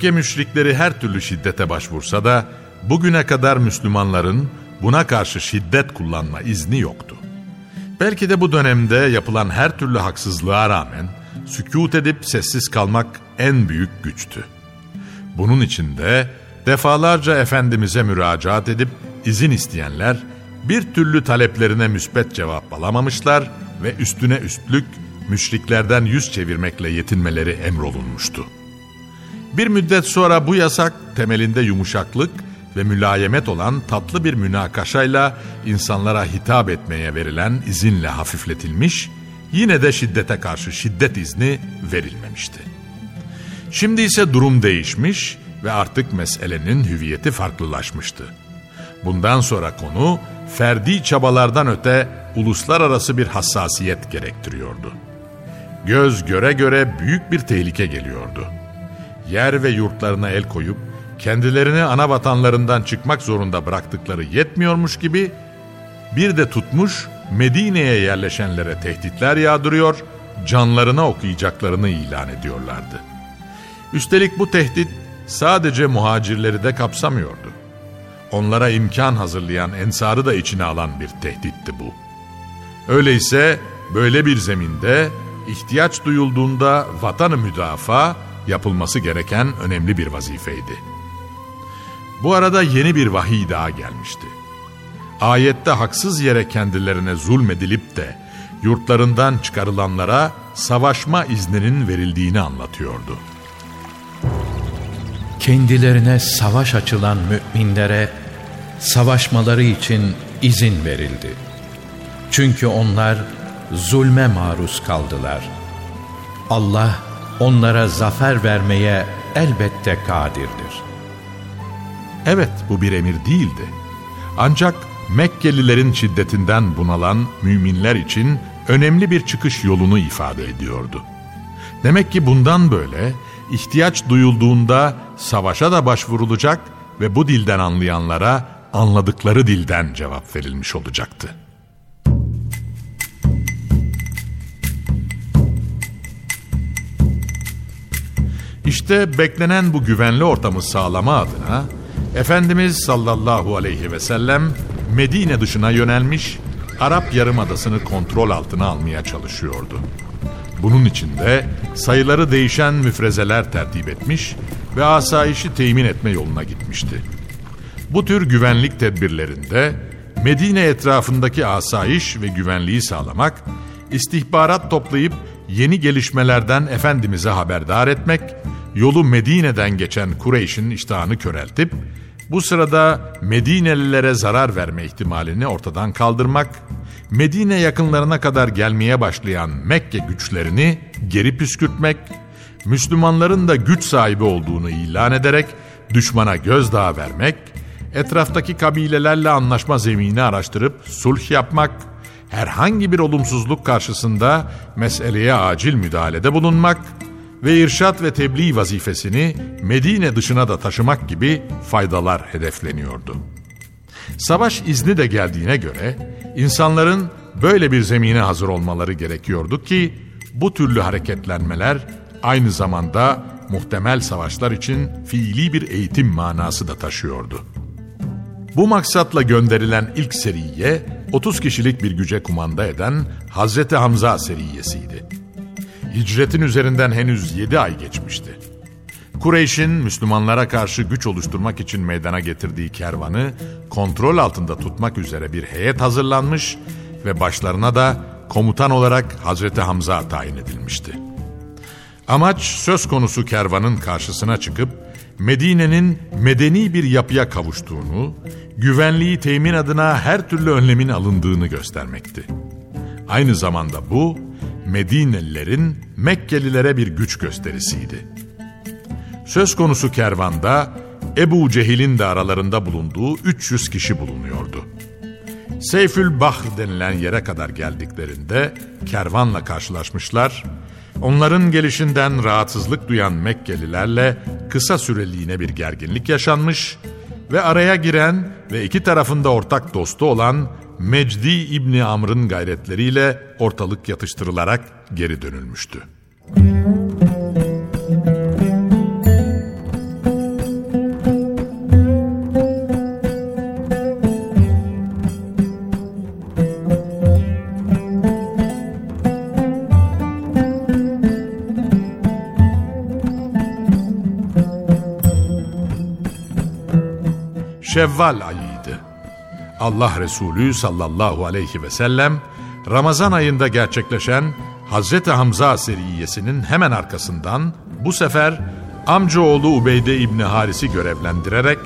Mekke müşrikleri her türlü şiddete başvursa da bugüne kadar Müslümanların buna karşı şiddet kullanma izni yoktu. Belki de bu dönemde yapılan her türlü haksızlığa rağmen sükut edip sessiz kalmak en büyük güçtü. Bunun için de defalarca Efendimiz'e müracaat edip izin isteyenler bir türlü taleplerine müsbet cevap alamamışlar ve üstüne üstlük müşriklerden yüz çevirmekle yetinmeleri emrolunmuştu. Bir müddet sonra bu yasak temelinde yumuşaklık ve mülayemet olan tatlı bir münakaşayla insanlara hitap etmeye verilen izinle hafifletilmiş, yine de şiddete karşı şiddet izni verilmemişti. Şimdi ise durum değişmiş ve artık meselenin hüviyeti farklılaşmıştı. Bundan sonra konu ferdi çabalardan öte uluslararası bir hassasiyet gerektiriyordu. Göz göre göre büyük bir tehlike geliyordu. Yer ve yurtlarına el koyup kendilerini ana vatanlarından çıkmak zorunda bıraktıkları yetmiyormuş gibi bir de tutmuş Medine'ye yerleşenlere tehditler yağdırıyor, canlarına okuyacaklarını ilan ediyorlardı. Üstelik bu tehdit sadece muhacirleri de kapsamıyordu. Onlara imkan hazırlayan ensarı da içine alan bir tehditti bu. Öyleyse böyle bir zeminde ihtiyaç duyulduğunda vatanı müdafaa yapılması gereken önemli bir vazifeydi. Bu arada yeni bir vahiy daha gelmişti. Ayette haksız yere kendilerine zulmedilip de yurtlarından çıkarılanlara savaşma izninin verildiğini anlatıyordu. Kendilerine savaş açılan müminlere savaşmaları için izin verildi. Çünkü onlar zulme maruz kaldılar. Allah onlara zafer vermeye elbette kadirdir. Evet bu bir emir değildi. Ancak Mekkelilerin şiddetinden bunalan müminler için önemli bir çıkış yolunu ifade ediyordu. Demek ki bundan böyle ihtiyaç duyulduğunda savaşa da başvurulacak ve bu dilden anlayanlara anladıkları dilden cevap verilmiş olacaktı. İşte beklenen bu güvenli ortamı sağlama adına Efendimiz sallallahu aleyhi ve sellem Medine dışına yönelmiş Arap Yarımadası'nı kontrol altına almaya çalışıyordu. Bunun için de sayıları değişen müfrezeler tertip etmiş ve asayişi temin etme yoluna gitmişti. Bu tür güvenlik tedbirlerinde Medine etrafındaki asayiş ve güvenliği sağlamak, istihbarat toplayıp yeni gelişmelerden Efendimiz'e haberdar etmek, yolu Medine'den geçen Kureyş'in iştahını köreltip, bu sırada Medinelilere zarar verme ihtimalini ortadan kaldırmak, Medine yakınlarına kadar gelmeye başlayan Mekke güçlerini geri püskürtmek, Müslümanların da güç sahibi olduğunu ilan ederek düşmana gözdağı vermek, etraftaki kabilelerle anlaşma zemini araştırıp sulh yapmak, herhangi bir olumsuzluk karşısında meseleye acil müdahalede bulunmak ve irşat ve tebliğ vazifesini Medine dışına da taşımak gibi faydalar hedefleniyordu. Savaş izni de geldiğine göre insanların böyle bir zemine hazır olmaları gerekiyordu ki bu türlü hareketlenmeler aynı zamanda muhtemel savaşlar için fiili bir eğitim manası da taşıyordu. Bu maksatla gönderilen ilk seriye 30 kişilik bir güce kumanda eden Hazreti Hamza seriyesiydi. Hicretin üzerinden henüz 7 ay geçmişti. Kureyş'in Müslümanlara karşı güç oluşturmak için meydana getirdiği kervanı kontrol altında tutmak üzere bir heyet hazırlanmış ve başlarına da komutan olarak Hazreti Hamza tayin edilmişti. Amaç söz konusu kervanın karşısına çıkıp Medine'nin medeni bir yapıya kavuştuğunu, güvenliği temin adına her türlü önlemin alındığını göstermekti. Aynı zamanda bu, Medinelilerin Mekkelilere bir güç gösterisiydi. Söz konusu kervanda Ebu Cehil'in de aralarında bulunduğu 300 kişi bulunuyordu. Seyfül Bahr denilen yere kadar geldiklerinde kervanla karşılaşmışlar, onların gelişinden rahatsızlık duyan Mekkelilerle kısa süreliğine bir gerginlik yaşanmış ve araya giren ve iki tarafında ortak dostu olan Mecdi İbni Amr'ın gayretleriyle ortalık yatıştırılarak geri dönülmüştü. Şevval ayıydı. Allah Resulü sallallahu aleyhi ve sellem Ramazan ayında gerçekleşen Hazreti Hamza seriyesinin hemen arkasından bu sefer amcaoğlu Ubeyde İbni Haris'i görevlendirerek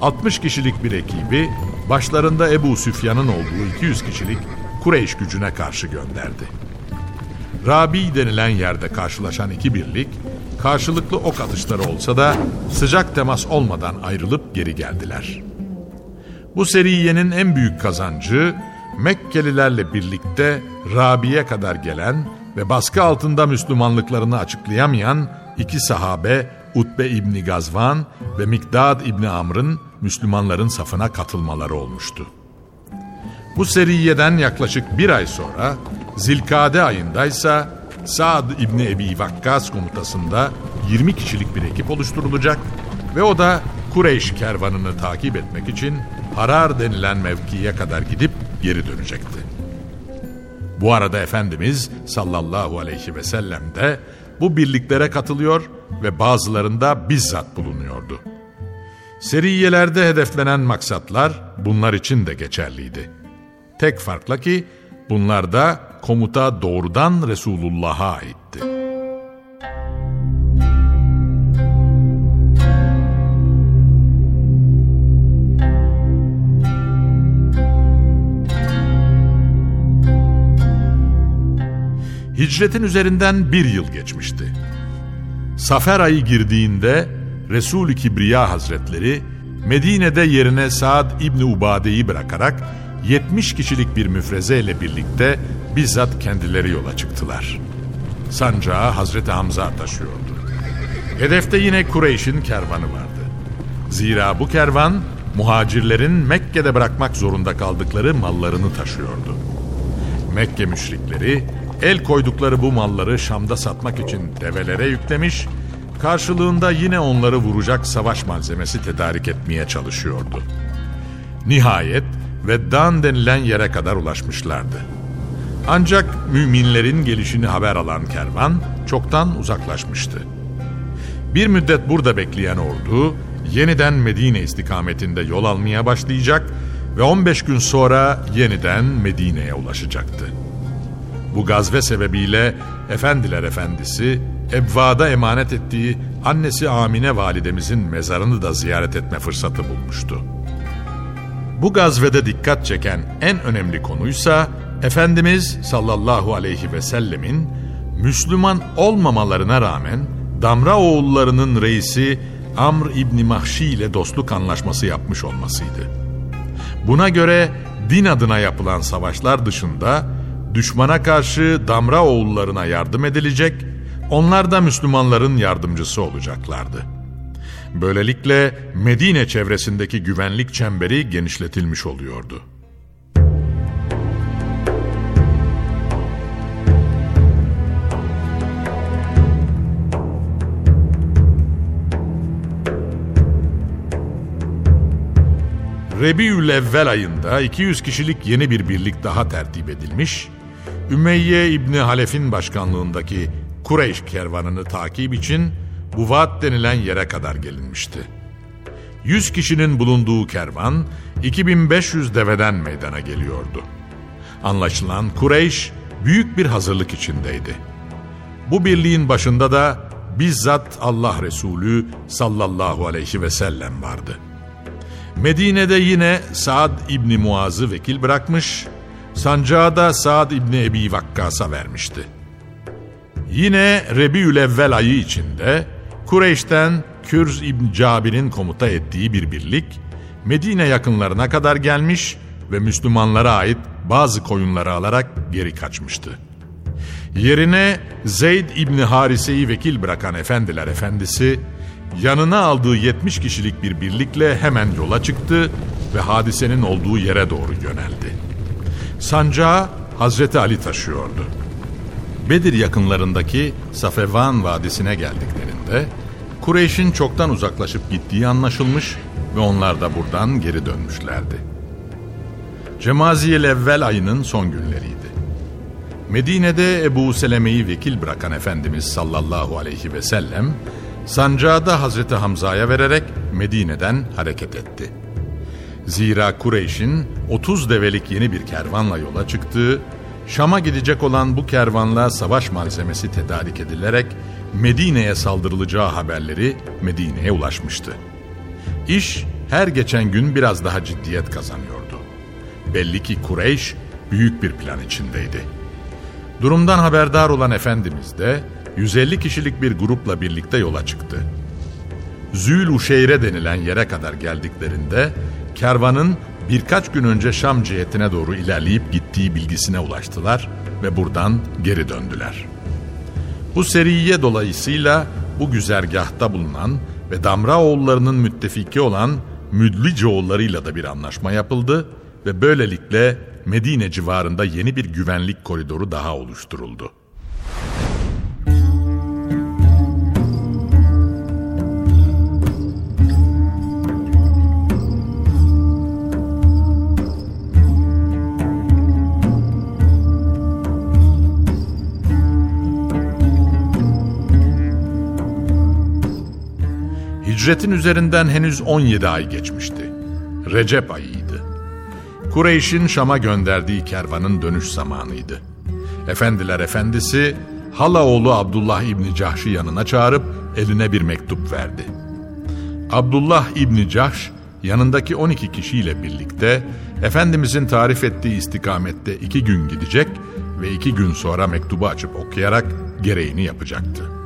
60 kişilik bir ekibi başlarında Ebu Süfyan'ın olduğu 200 kişilik Kureyş gücüne karşı gönderdi. Rabi denilen yerde karşılaşan iki birlik karşılıklı ok atışları olsa da sıcak temas olmadan ayrılıp geri geldiler. Bu seriyenin en büyük kazancı Mekkelilerle birlikte Rabi'ye kadar gelen ve baskı altında Müslümanlıklarını açıklayamayan iki sahabe Utbe İbni Gazvan ve Mikdad İbni Amr'ın Müslümanların safına katılmaları olmuştu. Bu seriyeden yaklaşık bir ay sonra Zilkade ayındaysa Saad İbni Ebi Vakkas komutasında 20 kişilik bir ekip oluşturulacak ve o da Kureyş kervanını takip etmek için Harar denilen mevkiye kadar gidip geri dönecekti. Bu arada Efendimiz sallallahu aleyhi ve sellem de bu birliklere katılıyor ve bazılarında bizzat bulunuyordu. Seriyelerde hedeflenen maksatlar bunlar için de geçerliydi. Tek farkla ki bunlarda komuta doğrudan Resulullah'a aitti. Hicretin üzerinden bir yıl geçmişti. Safer ayı girdiğinde Resul-i Kibriya Hazretleri Medine'de yerine Saad İbni Ubade'yi bırakarak 70 kişilik bir müfreze ile birlikte bizzat kendileri yola çıktılar. Sancağı Hazreti Hamza taşıyordu. Hedefte yine Kureyş'in kervanı vardı. Zira bu kervan muhacirlerin Mekke'de bırakmak zorunda kaldıkları mallarını taşıyordu. Mekke müşrikleri el koydukları bu malları Şam'da satmak için develere yüklemiş, karşılığında yine onları vuracak savaş malzemesi tedarik etmeye çalışıyordu. Nihayet Veddan denilen yere kadar ulaşmışlardı. Ancak müminlerin gelişini haber alan kervan çoktan uzaklaşmıştı. Bir müddet burada bekleyen ordu yeniden Medine istikametinde yol almaya başlayacak ve 15 gün sonra yeniden Medine'ye ulaşacaktı. Bu gazve sebebiyle Efendiler Efendisi Ebva'da emanet ettiği annesi Amine validemizin mezarını da ziyaret etme fırsatı bulmuştu. Bu gazvede dikkat çeken en önemli konuysa Efendimiz sallallahu aleyhi ve sellemin Müslüman olmamalarına rağmen Damra oğullarının reisi Amr İbni Mahşi ile dostluk anlaşması yapmış olmasıydı. Buna göre din adına yapılan savaşlar dışında düşmana karşı Damra oğullarına yardım edilecek, onlar da Müslümanların yardımcısı olacaklardı. Böylelikle Medine çevresindeki güvenlik çemberi genişletilmiş oluyordu. Rebiül Evvel ayında 200 kişilik yeni bir birlik daha tertip edilmiş, Ümeyye İbni Halef'in başkanlığındaki Kureyş kervanını takip için Buvat denilen yere kadar gelinmişti. 100 kişinin bulunduğu kervan 2500 deveden meydana geliyordu. Anlaşılan Kureyş büyük bir hazırlık içindeydi. Bu birliğin başında da bizzat Allah Resulü sallallahu aleyhi ve sellem vardı.'' Medine'de yine Saad İbni Muaz'ı vekil bırakmış, sancağı da Saad İbni Ebi Vakkas'a vermişti. Yine Rebiül Evvel ayı içinde Kureyş'ten Kürz İbn Cabir'in komuta ettiği bir birlik Medine yakınlarına kadar gelmiş ve Müslümanlara ait bazı koyunları alarak geri kaçmıştı. Yerine Zeyd İbni Harise'yi vekil bırakan efendiler efendisi yanına aldığı 70 kişilik bir birlikle hemen yola çıktı ve hadisenin olduğu yere doğru yöneldi. Sancağı Hazreti Ali taşıyordu. Bedir yakınlarındaki Safevan Vadisi'ne geldiklerinde Kureyş'in çoktan uzaklaşıp gittiği anlaşılmış ve onlar da buradan geri dönmüşlerdi. Cemaziyel evvel ayının son günleriydi. Medine'de Ebu Seleme'yi vekil bırakan Efendimiz sallallahu aleyhi ve sellem sancağı da Hazreti Hamza'ya vererek Medine'den hareket etti. Zira Kureyş'in 30 develik yeni bir kervanla yola çıktığı, Şam'a gidecek olan bu kervanla savaş malzemesi tedarik edilerek Medine'ye saldırılacağı haberleri Medine'ye ulaşmıştı. İş her geçen gün biraz daha ciddiyet kazanıyordu. Belli ki Kureyş büyük bir plan içindeydi. Durumdan haberdar olan Efendimiz de 150 kişilik bir grupla birlikte yola çıktı. Zül Uşeyre denilen yere kadar geldiklerinde kervanın birkaç gün önce Şam cihetine doğru ilerleyip gittiği bilgisine ulaştılar ve buradan geri döndüler. Bu seriye dolayısıyla bu güzergahta bulunan ve Damra oğullarının müttefiki olan Müdlice oğullarıyla da bir anlaşma yapıldı ve böylelikle Medine civarında yeni bir güvenlik koridoru daha oluşturuldu. Hicretin üzerinden henüz 17 ay geçmişti. Recep ayıydı. Kureyş'in Şam'a gönderdiği kervanın dönüş zamanıydı. Efendiler efendisi hala oğlu Abdullah İbni Cahş'ı yanına çağırıp eline bir mektup verdi. Abdullah İbni Cahş yanındaki 12 kişiyle birlikte Efendimizin tarif ettiği istikamette iki gün gidecek ve iki gün sonra mektubu açıp okuyarak gereğini yapacaktı.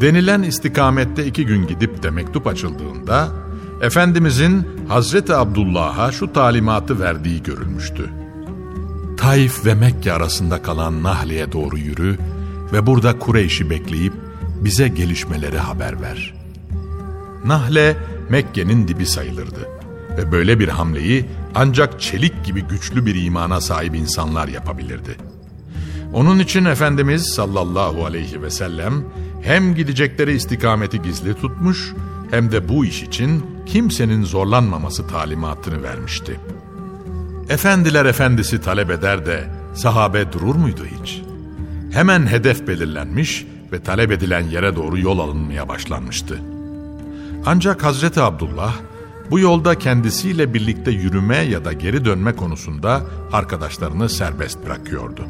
Denilen istikamette iki gün gidip de mektup açıldığında Efendimizin Hazreti Abdullah'a şu talimatı verdiği görülmüştü. Taif ve Mekke arasında kalan Nahli'ye doğru yürü ve burada Kureyş'i bekleyip bize gelişmeleri haber ver. Nahle Mekke'nin dibi sayılırdı ve böyle bir hamleyi ancak çelik gibi güçlü bir imana sahip insanlar yapabilirdi. Onun için Efendimiz sallallahu aleyhi ve sellem hem gidecekleri istikameti gizli tutmuş hem de bu iş için kimsenin zorlanmaması talimatını vermişti. Efendiler efendisi talep eder de sahabe durur muydu hiç? Hemen hedef belirlenmiş ve talep edilen yere doğru yol alınmaya başlanmıştı. Ancak Hazreti Abdullah bu yolda kendisiyle birlikte yürüme ya da geri dönme konusunda arkadaşlarını serbest bırakıyordu.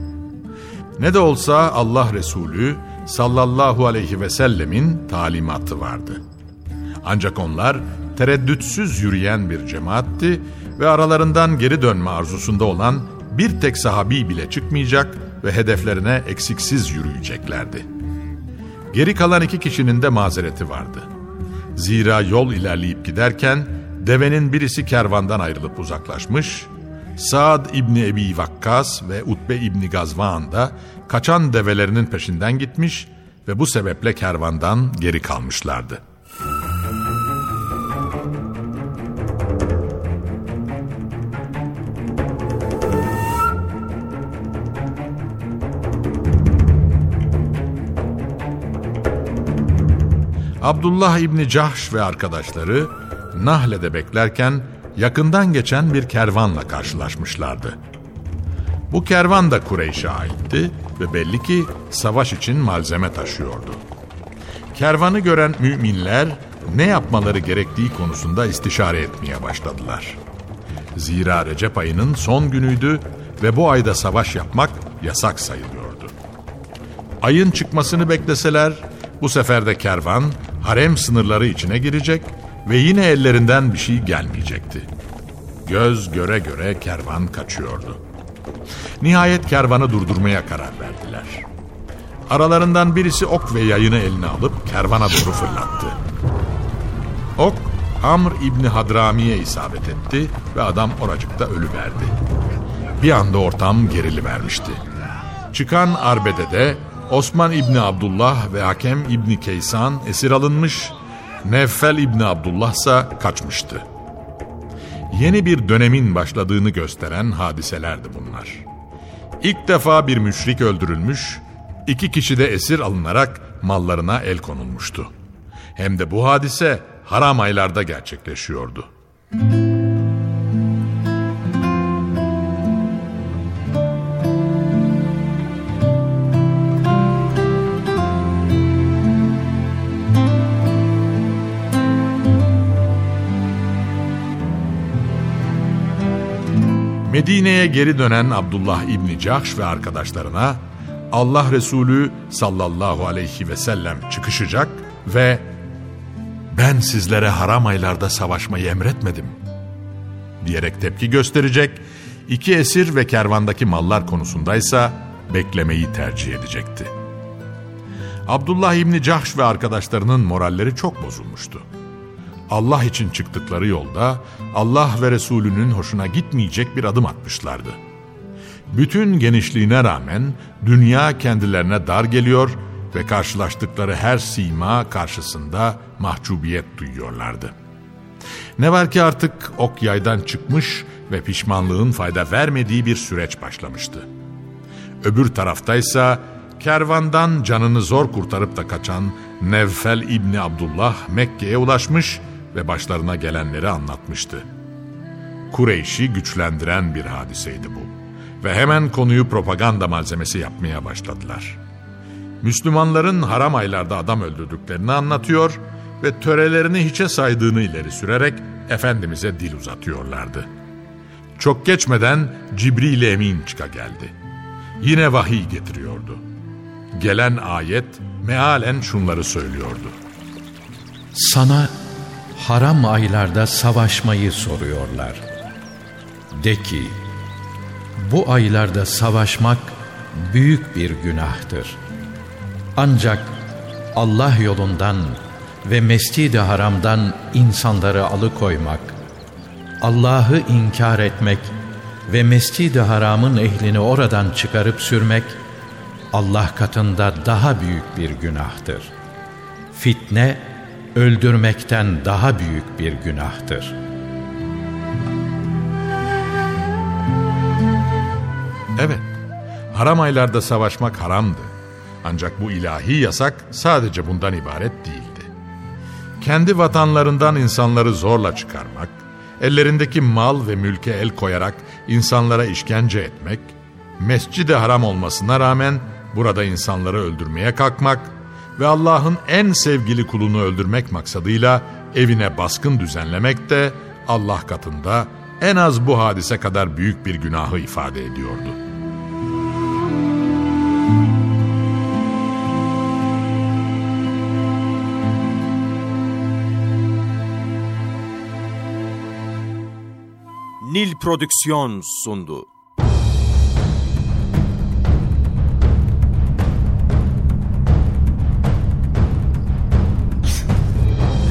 Ne de olsa Allah Resulü sallallahu aleyhi ve sellemin talimatı vardı. Ancak onlar tereddütsüz yürüyen bir cemaatti ve aralarından geri dönme arzusunda olan bir tek sahabi bile çıkmayacak ve hedeflerine eksiksiz yürüyeceklerdi. Geri kalan iki kişinin de mazereti vardı. Zira yol ilerleyip giderken devenin birisi kervandan ayrılıp uzaklaşmış, Saad İbni Ebi Vakkas ve Utbe İbni Gazvan da kaçan develerinin peşinden gitmiş ve bu sebeple kervandan geri kalmışlardı. Abdullah İbni Cahş ve arkadaşları Nahle'de beklerken yakından geçen bir kervanla karşılaşmışlardı. Bu kervan da Kureyş'e aitti ve belli ki savaş için malzeme taşıyordu. Kervanı gören müminler ne yapmaları gerektiği konusunda istişare etmeye başladılar. Zira Recep ayının son günüydü ve bu ayda savaş yapmak yasak sayılıyordu. Ayın çıkmasını bekleseler bu sefer de kervan harem sınırları içine girecek ve yine ellerinden bir şey gelmeyecekti. Göz göre göre kervan kaçıyordu. Nihayet kervanı durdurmaya karar verdiler. Aralarından birisi ok ve yayını eline alıp kervana doğru fırlattı. Ok Amr İbni Hadrami'ye isabet etti ve adam oracıkta ölüverdi. Bir anda ortam gerili vermişti. Çıkan arbede de Osman İbni Abdullah ve Hakem İbni Keysan esir alınmış, Neffel İbni Abdullah ise kaçmıştı. Yeni bir dönemin başladığını gösteren hadiselerdi bunlar. İlk defa bir müşrik öldürülmüş, iki kişi de esir alınarak mallarına el konulmuştu. Hem de bu hadise haram aylarda gerçekleşiyordu. Medine'ye geri dönen Abdullah İbni Cahş ve arkadaşlarına Allah Resulü sallallahu aleyhi ve sellem çıkışacak ve ben sizlere haram aylarda savaşmayı emretmedim diyerek tepki gösterecek, iki esir ve kervandaki mallar konusundaysa beklemeyi tercih edecekti. Abdullah İbni Cahş ve arkadaşlarının moralleri çok bozulmuştu. Allah için çıktıkları yolda Allah ve Resulünün hoşuna gitmeyecek bir adım atmışlardı. Bütün genişliğine rağmen dünya kendilerine dar geliyor ve karşılaştıkları her sima karşısında mahcubiyet duyuyorlardı. Ne var ki artık ok yaydan çıkmış ve pişmanlığın fayda vermediği bir süreç başlamıştı. Öbür taraftaysa kervandan canını zor kurtarıp da kaçan Nevfel İbni Abdullah Mekke'ye ulaşmış ve başlarına gelenleri anlatmıştı. Kureyş'i güçlendiren bir hadiseydi bu ve hemen konuyu propaganda malzemesi yapmaya başladılar. Müslümanların haram aylarda adam öldürdüklerini anlatıyor ve törelerini hiçe saydığını ileri sürerek Efendimiz'e dil uzatıyorlardı. Çok geçmeden Cibril Emin çıka geldi. Yine vahiy getiriyordu. Gelen ayet mealen şunları söylüyordu. Sana haram aylarda savaşmayı soruyorlar. De ki, bu aylarda savaşmak büyük bir günahtır. Ancak Allah yolundan ve Mescid-i Haram'dan insanları alıkoymak, Allah'ı inkar etmek ve Mescid-i Haram'ın ehlini oradan çıkarıp sürmek, Allah katında daha büyük bir günahtır. Fitne, öldürmekten daha büyük bir günahtır. Evet, haram aylarda savaşmak haramdı. Ancak bu ilahi yasak sadece bundan ibaret değildi. Kendi vatanlarından insanları zorla çıkarmak, ellerindeki mal ve mülke el koyarak insanlara işkence etmek, mescid-i haram olmasına rağmen burada insanları öldürmeye kalkmak ve Allah'ın en sevgili kulunu öldürmek maksadıyla evine baskın düzenlemek de Allah katında en az bu hadise kadar büyük bir günahı ifade ediyordu. Nil Prodüksiyon sundu.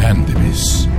Efendimiz.